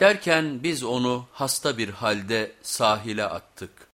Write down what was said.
Derken biz onu hasta bir halde sahile attık.